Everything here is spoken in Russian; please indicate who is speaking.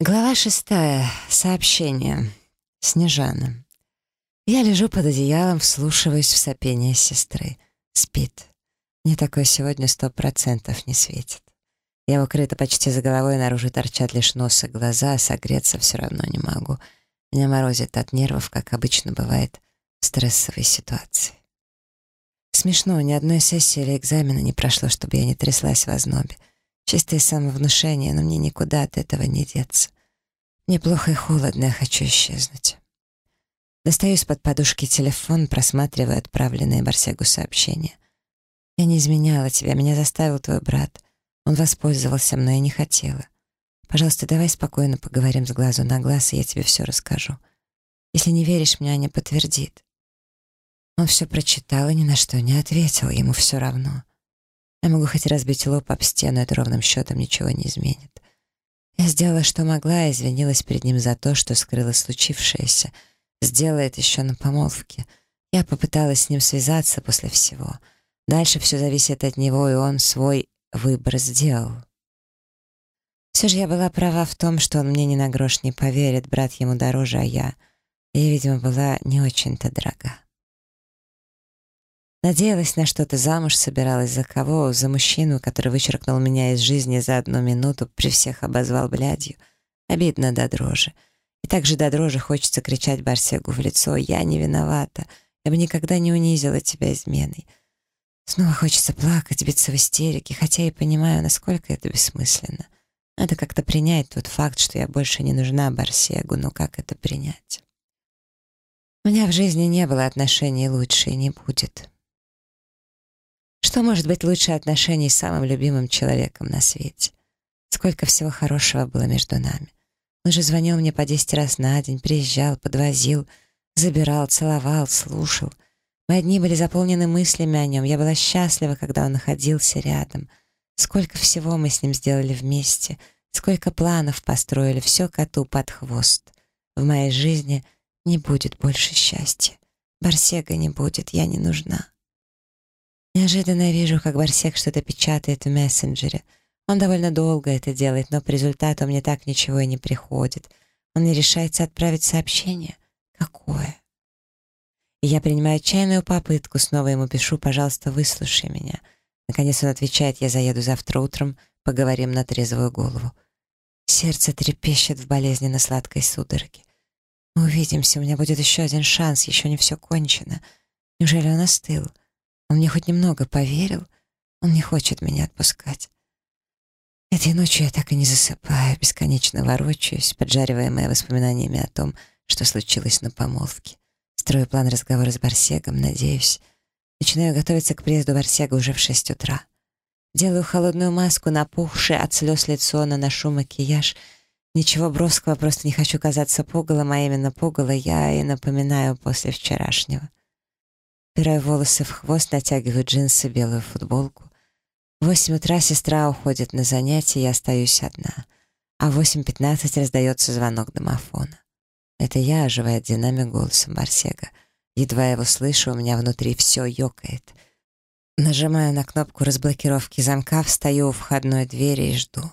Speaker 1: Глава шестая. Сообщение. Снежана. Я лежу под одеялом, вслушиваюсь в сопение сестры. Спит. Мне такое сегодня сто процентов не светит. Я укрыта почти за головой, наружу торчат лишь нос и глаза, а согреться все равно не могу. Меня морозит от нервов, как обычно бывает в стрессовой ситуации. Смешно, ни одной сессии или экзамена не прошло, чтобы я не тряслась в ознобе. Чистое самовнушение, но мне никуда от этого не деться. Мне плохо и холодно, я хочу исчезнуть. Достаю из-под подушки телефон, просматриваю отправленные Барсегу сообщения. «Я не изменяла тебя, меня заставил твой брат. Он воспользовался мной, я не хотела. Пожалуйста, давай спокойно поговорим с глазу на глаз, и я тебе все расскажу. Если не веришь мне, Аня подтвердит». Он все прочитал и ни на что не ответил, ему все равно. Я могу хоть разбить лоб об стену, это ровным счетом ничего не изменит. Я сделала, что могла, и извинилась перед ним за то, что скрыла случившееся. Сделала это еще на помолвке. Я попыталась с ним связаться после всего. Дальше все зависит от него, и он свой выбор сделал. Все же я была права в том, что он мне ни на грош не поверит, брат ему дороже, а я... Я, видимо, была не очень-то дорога. Надеялась на что-то замуж, собиралась за кого? За мужчину, который вычеркнул меня из жизни за одну минуту, при всех обозвал блядью. Обидно до дрожи. И также до дрожи хочется кричать Барсегу в лицо «Я не виновата, я бы никогда не унизила тебя изменой». Снова хочется плакать, биться в истерике, хотя и понимаю, насколько это бессмысленно. Надо как-то принять тот факт, что я больше не нужна Барсегу, но как это принять? У меня в жизни не было отношений лучше и не будет. Что может быть лучше отношений с самым любимым человеком на свете? Сколько всего хорошего было между нами. Он же звонил мне по десять раз на день, приезжал, подвозил, забирал, целовал, слушал. Мои дни были заполнены мыслями о нем. Я была счастлива, когда он находился рядом. Сколько всего мы с ним сделали вместе, сколько планов построили, все коту под хвост. В моей жизни не будет больше счастья. Барсега не будет, я не нужна. Неожиданно вижу, как Барсек что-то печатает в мессенджере. Он довольно долго это делает, но по результату мне так ничего и не приходит. Он не решается отправить сообщение. Какое? И я принимаю отчаянную попытку, снова ему пишу, пожалуйста, выслушай меня. Наконец он отвечает, я заеду завтра утром, поговорим на трезвую голову. Сердце трепещет в болезненно сладкой судороге. Мы увидимся, у меня будет еще один шанс, еще не все кончено. Неужели он остыл? Он мне хоть немного поверил. Он не хочет меня отпускать. Этой ночью я так и не засыпаю, бесконечно ворочаюсь, поджариваемая воспоминаниями о том, что случилось на помолвке. Строю план разговора с Барсегом, надеюсь. Начинаю готовиться к приезду Барсега уже в шесть утра. Делаю холодную маску, напухшее от слез лицо, наношу макияж. Ничего броского, просто не хочу казаться пугалом, а именно пугало я и напоминаю после вчерашнего. Убираю волосы в хвост, натягиваю джинсы, белую футболку. В восемь утра сестра уходит на занятия, я остаюсь одна. А в восемь пятнадцать раздается звонок домофона. Это я, оживает динамик голосом Барсега. Едва его слышу, у меня внутри все ёкает. Нажимаю на кнопку разблокировки замка, встаю у входной двери и жду.